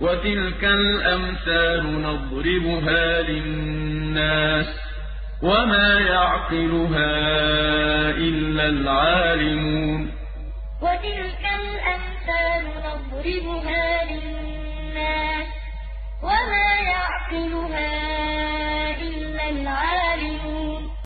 وتلك الأمثال نضربها للناس وما يعقلها إلا العالمون. وتلك الأمثال